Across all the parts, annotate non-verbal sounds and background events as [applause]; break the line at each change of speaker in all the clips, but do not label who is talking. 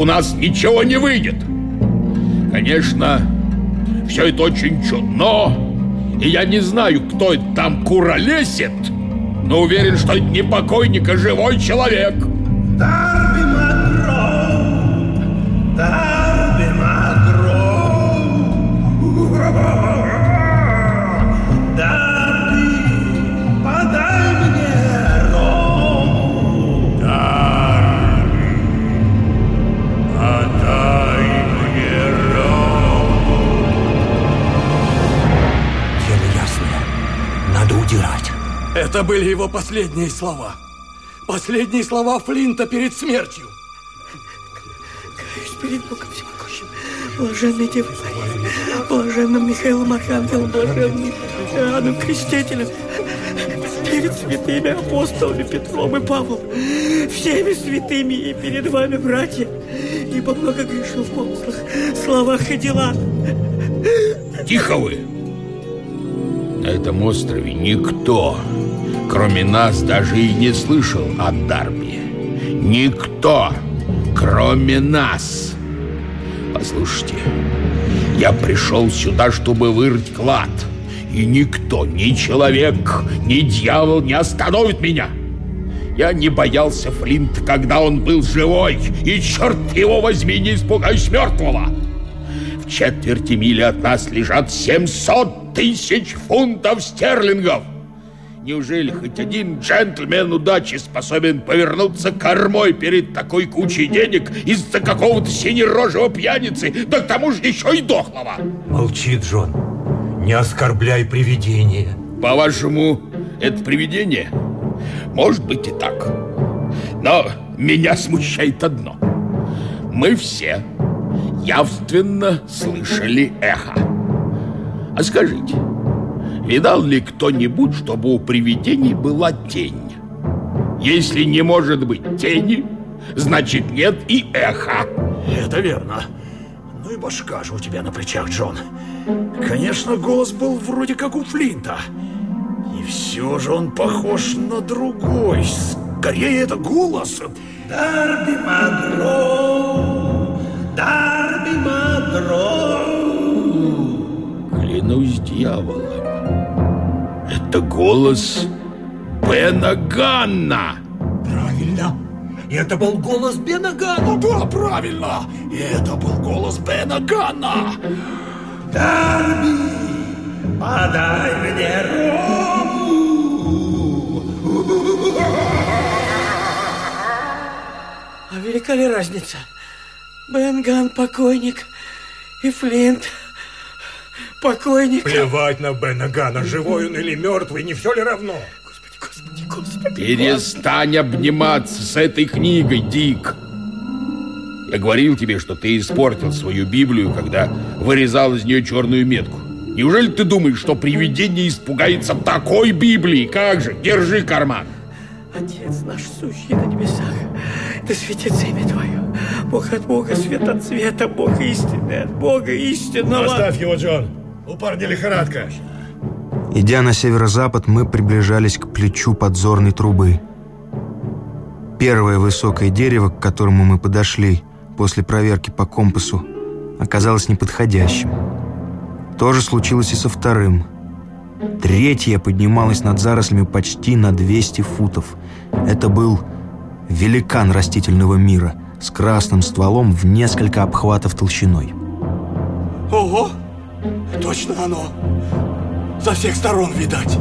у нас ничего не выйдет. Конечно, все это очень чудно, и я не знаю, кто это там куролесит, но уверен, что это не покойник, а живой человек.
Это были его последние слова. Последние слова Флинта перед смертью.
Каюсь перед Богом Всемогущим, блаженной Девой Марии, блаженным Михаилом Архангелом, блаженным Иоанном Крестителем, перед святыми апостолами Петром и Павлом, всеми святыми и перед вами, братья, ибо много грешил в помыслах, словах и делах.
Тихо вы! На этом острове никто, кроме нас, даже и не слышал о Дарби. Никто, кроме нас. Послушайте, я пришел сюда, чтобы вырыть клад. И никто, ни человек, ни дьявол не остановит меня. Я не боялся Флинт, когда он был живой, и черт его возьми, не испугаюсь мертвого. В четверти мили от нас лежат 700 тысяч фунтов стерлингов. Неужели хоть один джентльмен удачи способен повернуться кормой перед такой кучей денег из-за какого-то синерожего пьяницы, да к тому же еще и дохлого?
Молчи, Джон. Не оскорбляй привидение.
По-вашему, это привидение? Может быть и так. Но меня смущает одно. Мы все явственно слышали эхо. А скажите, видал ли кто-нибудь, чтобы у привидений была тень? Если не может быть тени, значит нет и эха.
Это верно. Ну и башка же у тебя на плечах, Джон. Конечно, голос был вроде как у Флинта. И все же он похож на другой. Скорее, это голос.
Дарби Магро! Дарби Магро!
Клянусь дьяволом. Это голос Бена Ганна.
Правильно. Это был голос Бена Ганна. Да, правильно. И это был голос Бена Ганна.
Дарби, подай мне рому!
А велика ли разница? Бенган покойник и Флинт покойник.
Плевать на Бена Гана, живой он или мертвый, не все ли равно?
Господи, господи, господи.
Перестань обниматься с этой книгой, Дик. Я говорил тебе, что ты испортил свою Библию, когда вырезал из нее черную метку. Неужели ты думаешь, что привидение испугается такой Библии? Как же? Держи карман.
Отец наш, сущий на небесах, да светится имя Твое. Бог от Бога, свет от света, Бог истинный от Бога истинного.
Оставь его, Джон. У парня лихорадка.
Идя на северо-запад, мы приближались к плечу подзорной трубы. Первое высокое дерево, к которому мы подошли после проверки по компасу, оказалось неподходящим. То же случилось и со вторым. Третье поднималось над зарослями почти на 200 футов. Это был великан растительного мира с красным стволом в несколько обхватов толщиной.
Ого! Точно оно! Со всех сторон видать.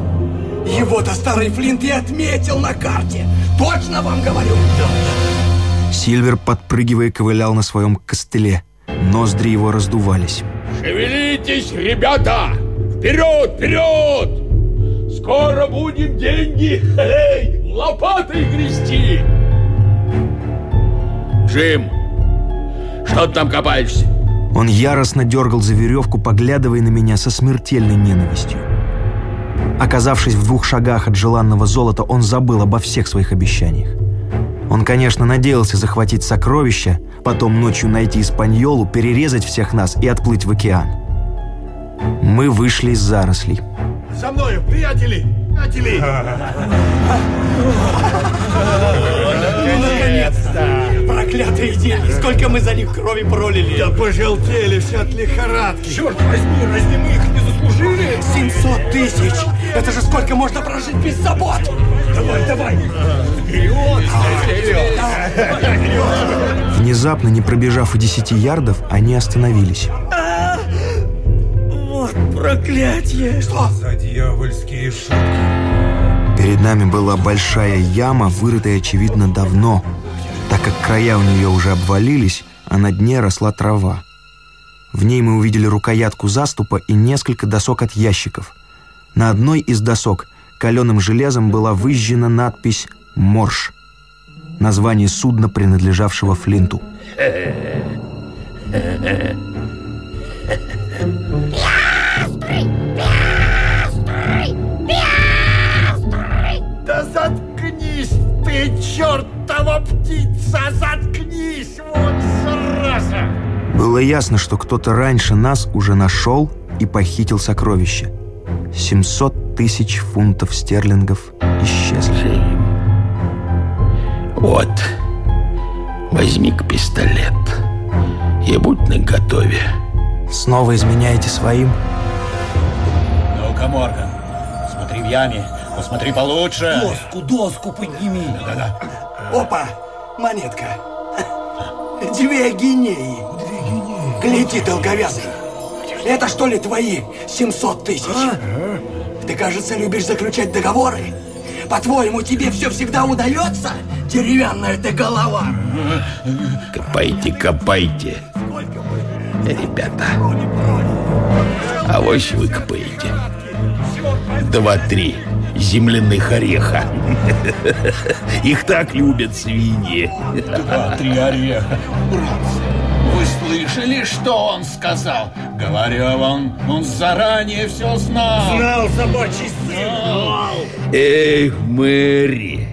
Его-то старый Флинт и отметил на карте. Точно вам говорю.
Сильвер, подпрыгивая, ковылял на своем костыле. Ноздри его раздувались.
Шевелитесь, ребята! Вперед, вперед! Скоро будем деньги эй, лопатой грести! Джим, что ты там копаешься?
Он яростно дергал за веревку, поглядывая на меня со смертельной ненавистью. Оказавшись в двух шагах от желанного золота, он забыл обо всех своих обещаниях. Он, конечно, надеялся захватить сокровища, потом ночью найти Испаньолу, перерезать всех нас и отплыть в океан. Мы вышли из зарослей.
За мною, приятели! Приятели! [laughs]
Наконец-то! Проклятые деньги! Сколько мы за них крови пролили!
Да пожелтели все от лихорадки.
Черт возьми, разве мы их не заслужили?
700 тысяч! Это же сколько можно прожить без забот!
Давай, давай!
Внезапно, не пробежав и десяти ярдов, они остановились.
Вот проклятие!
Что?
За дьявольские шутки.
Перед нами была большая яма, вырытая, очевидно, давно, так как края у нее уже обвалились, а на дне росла трава. В ней мы увидели рукоятку заступа и несколько досок от ящиков. На одной из досок каленым железом была выжжена надпись «Морж». Название судна, принадлежавшего Флинту. [laughs]
ты, чертова птица! Заткнись, вот зараза!
Было ясно, что кто-то раньше нас уже нашел и похитил сокровища. 700 тысяч фунтов стерлингов исчезли.
Вот, возьми-ка пистолет и будь наготове.
Снова изменяете своим?
Ну-ка, Морган, смотри в яме, посмотри получше.
Доску, доску подними! Да-да. Опа! Монетка! Две гинеи! Гляди, долговязый! Это что ли твои 700 тысяч? Ты, кажется, любишь заключать договоры? По-твоему, тебе все всегда удается? Деревянная ты голова!
Копайте, копайте. Ребята, авось выкопаете. Два-три земляных ореха. [laughs] Их так любят свиньи.
Три ореха. Братцы, вы слышали, что он сказал? Говорю вам, он заранее все знал.
Знал собачий сын!
Эх, Мэри,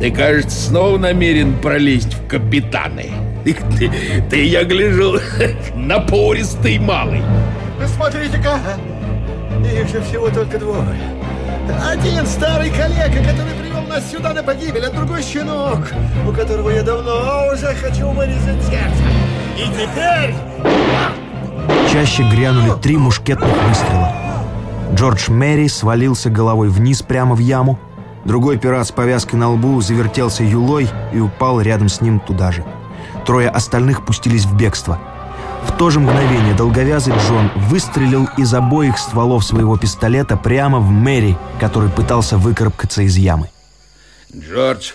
ты, кажется, снова намерен пролезть в капитаны. Ты, ты, ты, я гляжу, [laughs] напористый малый.
Смотрите-ка, их же всего только двое. Один старый коллега, который привел нас сюда на погибель, а другой щенок, у которого я давно уже хочу вырезать сердце. И теперь...
Чаще грянули три мушкетных выстрела. Джордж Мэри свалился головой вниз прямо в яму. Другой пират с повязкой на лбу завертелся юлой и упал рядом с ним туда же. Трое остальных пустились в бегство. В то же мгновение долговязый Джон выстрелил из обоих стволов своего пистолета прямо в Мэри, который пытался выкарабкаться из ямы.
Джордж,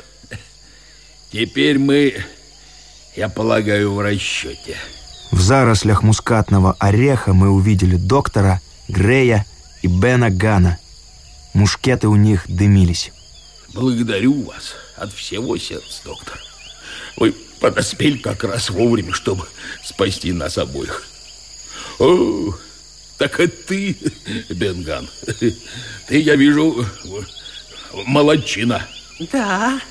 теперь мы, я полагаю, в расчете.
В зарослях мускатного ореха мы увидели доктора, Грея и Бена Гана. Мушкеты у них дымились.
Благодарю вас от всего сердца, доктор. Вы подоспели как раз вовремя, чтобы спасти нас обоих. О, так это ты, Бенган. Ты, я вижу, молодчина.
Да,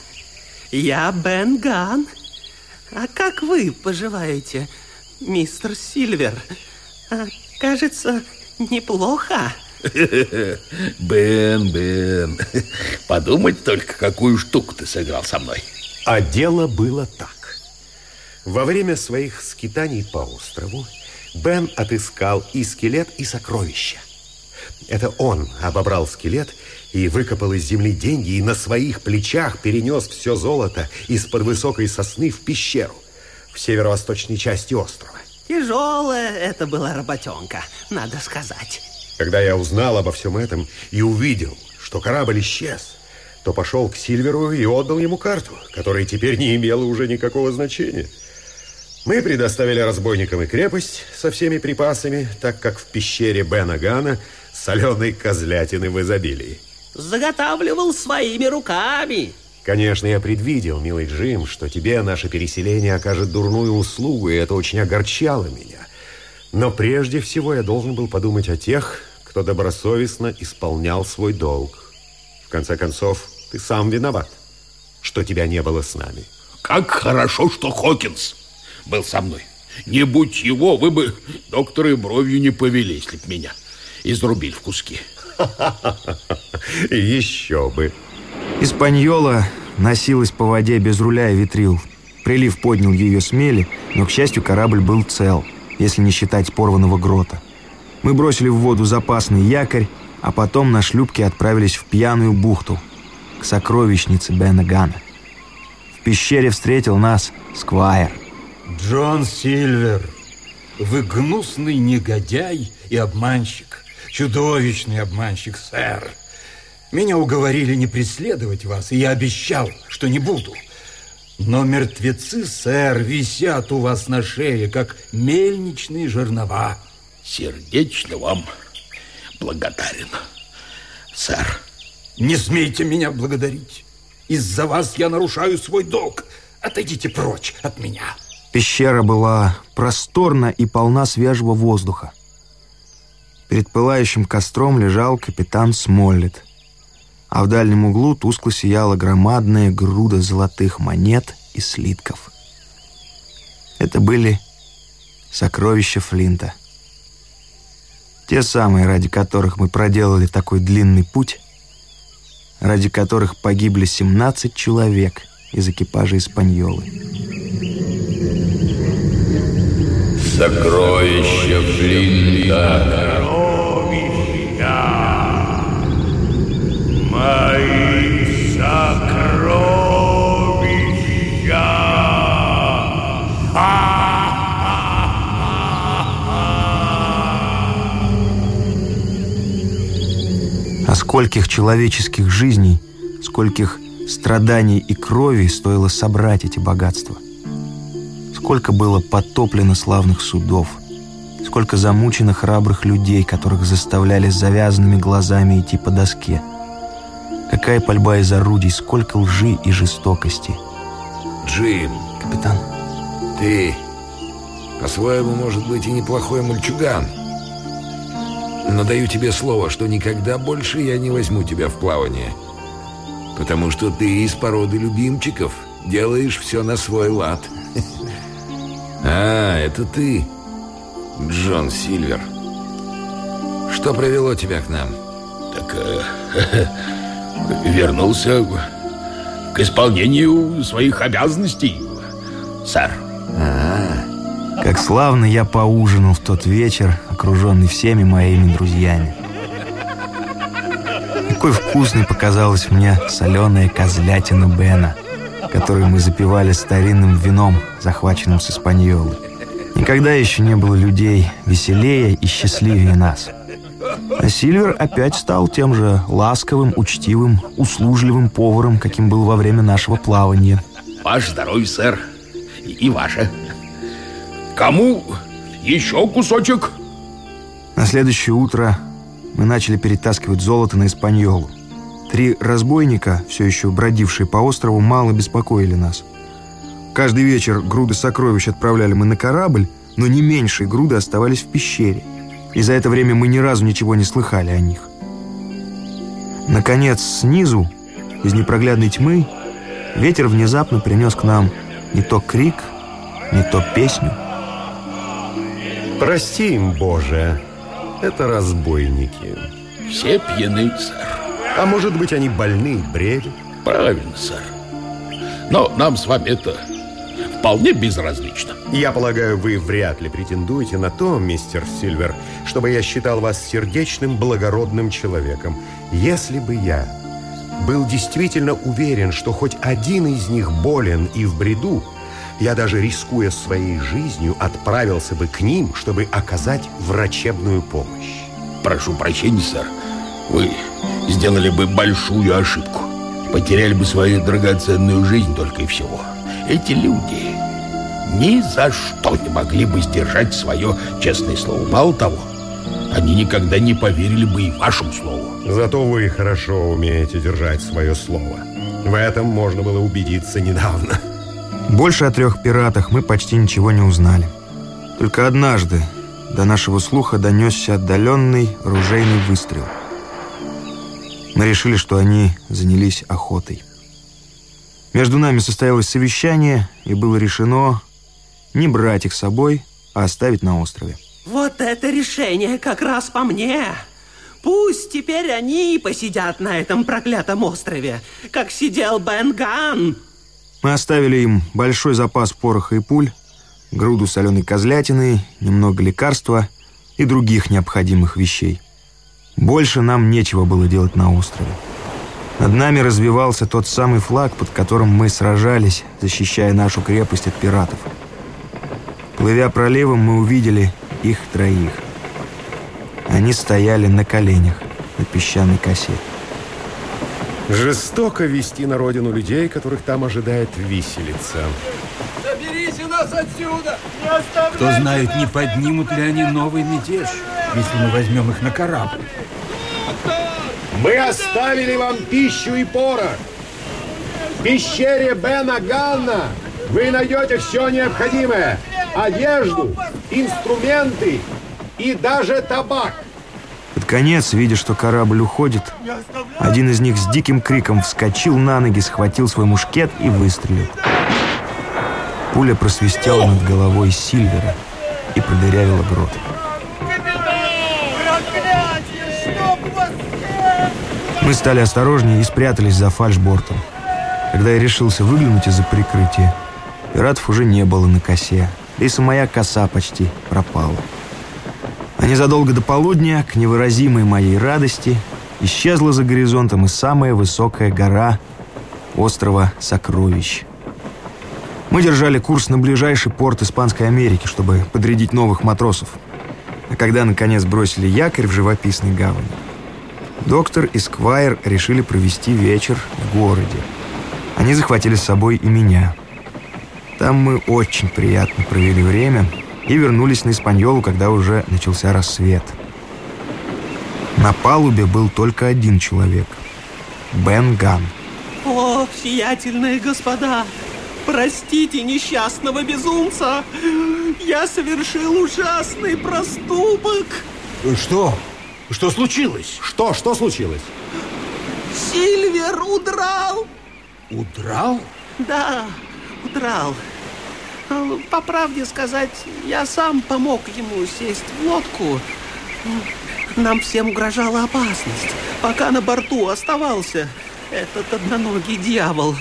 я Бен Ган. А как вы поживаете, мистер Сильвер? А, кажется, неплохо.
Бен, Бен, подумать только, какую штуку ты сыграл со мной.
А дело было так. Во время своих скитаний по острову Бен отыскал и скелет, и сокровища. Это он обобрал скелет и выкопал из земли деньги, и на своих плечах перенес все золото из-под высокой сосны в пещеру в северо-восточной части острова.
Тяжелая это была работенка, надо сказать.
Когда я узнал обо всем этом и увидел, что корабль исчез, то пошел к Сильверу и отдал ему карту, которая теперь не имела уже никакого значения. Мы предоставили разбойникам и крепость со всеми припасами, так как в пещере Бена Гана соленой козлятины в изобилии.
Заготавливал своими руками.
Конечно, я предвидел, милый Джим, что тебе наше переселение окажет дурную услугу, и это очень огорчало меня. Но прежде всего я должен был подумать о тех, кто добросовестно исполнял свой долг. В конце концов, ты сам виноват, что тебя не было с нами.
Как хорошо, что Хокинс был со мной. Не будь его, вы бы, доктор, и бровью не повели, если б меня изрубили в куски. [laughs]
Еще бы.
Испаньола носилась по воде без руля и ветрил. Прилив поднял ее с мели, но, к счастью, корабль был цел, если не считать порванного грота. Мы бросили в воду запасный якорь, а потом на шлюпке отправились в пьяную бухту, к сокровищнице Бена Гана. В пещере встретил нас Сквайр.
Джон Сильвер, вы гнусный негодяй и обманщик, чудовищный обманщик, сэр. Меня уговорили не преследовать вас, и я обещал, что не буду. Но мертвецы, сэр, висят у вас на шее, как мельничные жернова.
Сердечно вам благодарен, сэр.
Не смейте меня благодарить. Из-за вас я нарушаю свой долг. Отойдите прочь от меня.
Пещера была просторна и полна свежего воздуха. Перед пылающим костром лежал капитан Смоллет – а в дальнем углу тускло сияла громадная груда золотых монет и слитков. Это были сокровища Флинта. Те самые, ради которых мы проделали такой длинный путь, ради которых погибли 17 человек из экипажа Испаньолы.
Сокровища Флинта. мои сокровища.
Скольких человеческих жизней, скольких страданий и крови стоило собрать эти богатства. Сколько было потоплено славных судов, сколько замучено храбрых людей, которых заставляли с завязанными глазами идти по доске – Какая пальба из орудий, сколько лжи и жестокости.
Джим.
Капитан.
Ты, по-своему, может быть, и неплохой мальчуган. Но даю тебе слово, что никогда больше я не возьму тебя в плавание. Потому что ты из породы любимчиков. Делаешь все на свой лад. [laughs] А, это ты, Джон Сильвер. Что привело тебя к нам? Так, э, [laughs] вернулся к исполнению своих обязанностей, сэр.
А, как славно я поужинал в тот вечер, окруженный всеми моими друзьями. Какой вкусной показалась мне соленая козлятина Бена, которую мы запивали старинным вином, захваченным с Испаньолы. Никогда еще не было людей веселее и счастливее нас. А Сильвер опять стал тем же ласковым, учтивым, услужливым поваром, каким был во время нашего плавания.
Ваше здоровье, сэр. И ваше. Кому еще кусочек?
На следующее утро мы начали перетаскивать золото на Испаньолу. Три разбойника, все еще бродившие по острову, мало беспокоили нас. Каждый вечер груды сокровищ отправляли мы на корабль, но не меньшие груды оставались в пещере и за это время мы ни разу ничего не слыхали о них. Наконец, снизу, из непроглядной тьмы, ветер внезапно принес к нам не то крик, не то песню.
Прости им, Боже, это разбойники.
Все пьяны, сэр.
А может быть, они больны, бредят?
Правильно, сэр. Но нам с вами это вполне безразлично.
Я полагаю, вы вряд ли претендуете на то, мистер Сильвер, чтобы я считал вас сердечным, благородным человеком. Если бы я был действительно уверен, что хоть один из них болен и в бреду, я даже рискуя своей жизнью отправился бы к ним, чтобы оказать врачебную помощь.
Прошу прощения, сэр. Вы сделали бы большую ошибку. Потеряли бы свою драгоценную жизнь только и всего. Эти люди ни за что не могли бы сдержать свое честное слово. Мало того, они никогда не поверили бы и вашему слову.
Зато вы хорошо умеете держать свое слово. В этом можно было убедиться недавно.
Больше о трех пиратах мы почти ничего не узнали. Только однажды до нашего слуха донесся отдаленный ружейный выстрел. Мы решили, что они занялись охотой. Между нами состоялось совещание, и было решено не брать их с собой, а оставить на острове.
Вот это решение как раз по мне. Пусть теперь они посидят на этом проклятом острове, как сидел Бенган.
Мы оставили им большой запас пороха и пуль, груду соленой козлятины, немного лекарства и других необходимых вещей. Больше нам нечего было делать на острове. Над нами развивался тот самый флаг, под которым мы сражались, защищая нашу крепость от пиратов. Плывя проливом, мы увидели их троих. Они стояли на коленях на песчаной косе.
Жестоко вести на родину людей, которых там ожидает виселица.
Заберите нас отсюда! Не оставляйте
Кто знает, не поднимут ли они новый мятеж, если мы возьмем их на корабль.
Мы оставили вам пищу и порох. В пещере Бена Ганна вы найдете все необходимое. Одежду, инструменты и даже табак.
Под конец, видя, что корабль уходит, один из них с диким криком вскочил на ноги, схватил свой мушкет и выстрелил. Пуля просвистела над головой Сильвера и продырявила грот. Мы стали осторожнее и спрятались за фальшбортом. Когда я решился выглянуть из-за прикрытия, пиратов уже не было на косе, да и самая коса почти пропала. А незадолго до полудня, к невыразимой моей радости, исчезла за горизонтом и самая высокая гора острова Сокровищ. Мы держали курс на ближайший порт Испанской Америки, чтобы подрядить новых матросов. А когда, наконец, бросили якорь в живописной гавани, доктор и Сквайр решили провести вечер в городе. Они захватили с собой и меня. Там мы очень приятно провели время и вернулись на Испаньолу, когда уже начался рассвет. На палубе был только один человек — Бен Ган.
О, сиятельные господа, простите несчастного безумца. Я совершил ужасный проступок.
Что? Что случилось?
Что? Что случилось?
Сильвер удрал.
Удрал?
Да, удрал. По правде сказать, я сам помог ему сесть в лодку. Нам всем угрожала опасность, пока на борту оставался этот одноногий дьявол.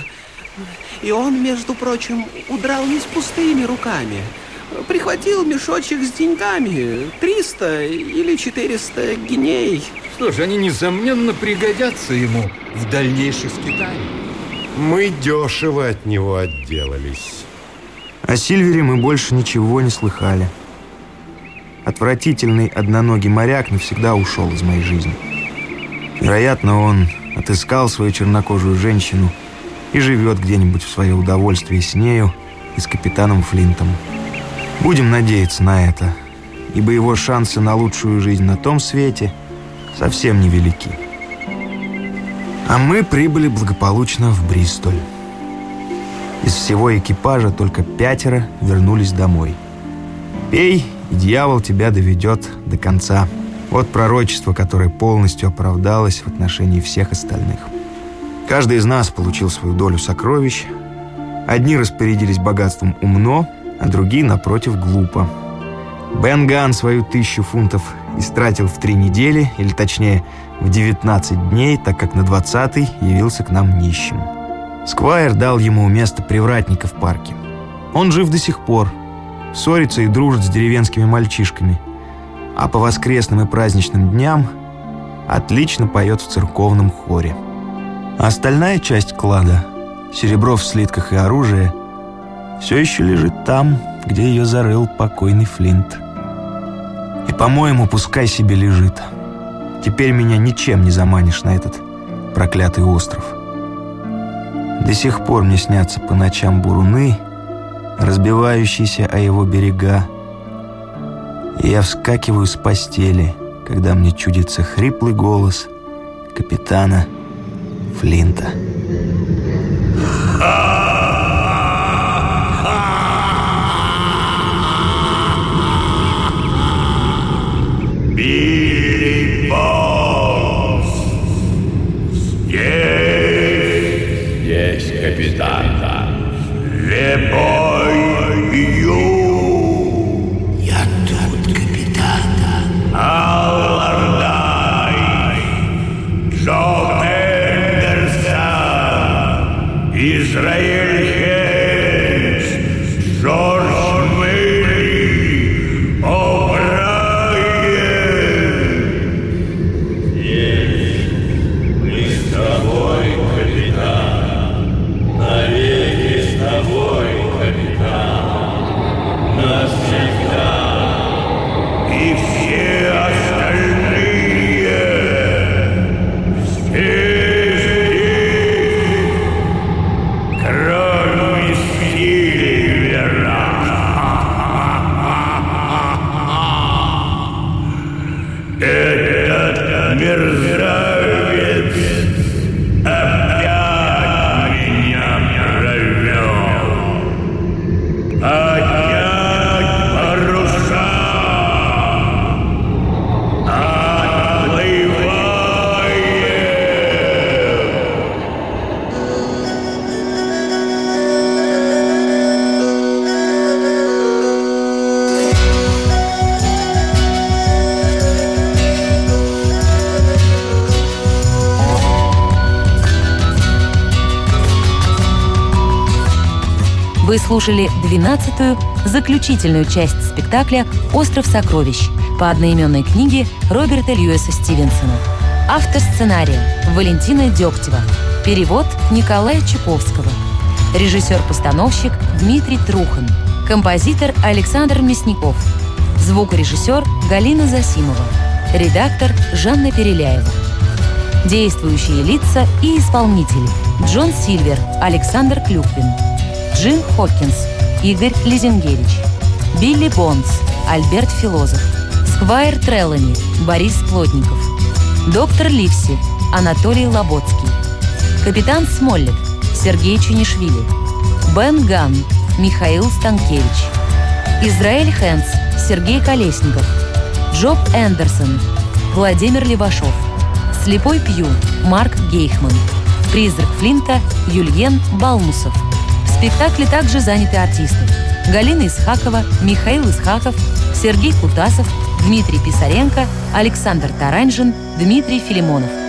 И он, между прочим, удрал не с пустыми руками. Прихватил мешочек с деньгами, 300 или 400 гиней.
Что ж, они, несомненно, пригодятся ему в дальнейших скитаниях.
Мы дешево от него отделались.
О Сильвере мы больше ничего не слыхали. Отвратительный одноногий моряк навсегда ушел из моей жизни. Вероятно, он отыскал свою чернокожую женщину и живет где-нибудь в свое удовольствие с нею и с капитаном Флинтом. Будем надеяться на это, ибо его шансы на лучшую жизнь на том свете совсем невелики. А мы прибыли благополучно в Бристоль. Из всего экипажа только пятеро вернулись домой. Пей, и дьявол тебя доведет до конца. Вот пророчество, которое полностью оправдалось в отношении всех остальных. Каждый из нас получил свою долю сокровищ. Одни распорядились богатством умно, а другие, напротив, глупо. Бен Ган свою тысячу фунтов истратил в три недели, или точнее, в 19 дней, так как на 20-й явился к нам нищим. Сквайр дал ему место привратника в парке. Он жив до сих пор, ссорится и дружит с деревенскими мальчишками, а по воскресным и праздничным дням отлично поет в церковном хоре. А остальная часть клада, серебро в слитках и оружие, все еще лежит там, где ее зарыл покойный Флинт. И, по-моему, пускай себе лежит. Теперь меня ничем не заманишь на этот проклятый остров. До сих пор мне снятся по ночам буруны, разбивающиеся о его берега. И я вскакиваю с постели, когда мне чудится хриплый голос капитана Флинта.
Вы слушали 12-ю, заключительную часть спектакля «Остров сокровищ» по одноименной книге Роберта Льюиса Стивенсона. Автор сценария Валентина Дегтева. Перевод Николая Чуковского. Режиссер-постановщик Дмитрий Трухан. Композитор Александр Мясников. Звукорежиссер Галина Засимова. Редактор Жанна Переляева. Действующие лица и исполнители. Джон Сильвер, Александр Клюквин. Джим Хокинс, Игорь Лизенгевич. Билли Бонс, Альберт Филозов. Сквайр Трелони, Борис Плотников. Доктор Ливси, Анатолий Лоботский. Капитан Смоллет, Сергей Чонишвили. Бен Ганн, Михаил Станкевич. Израиль Хэндс, Сергей Колесников. Джоб Эндерсон, Владимир Левашов. Слепой Пью, Марк Гейхман. Призрак Флинта, Юльен Балмусов. Спектакле также заняты артисты. Галина Исхакова, Михаил Исхаков, Сергей Кутасов, Дмитрий Писаренко, Александр Таранжин, Дмитрий Филимонов.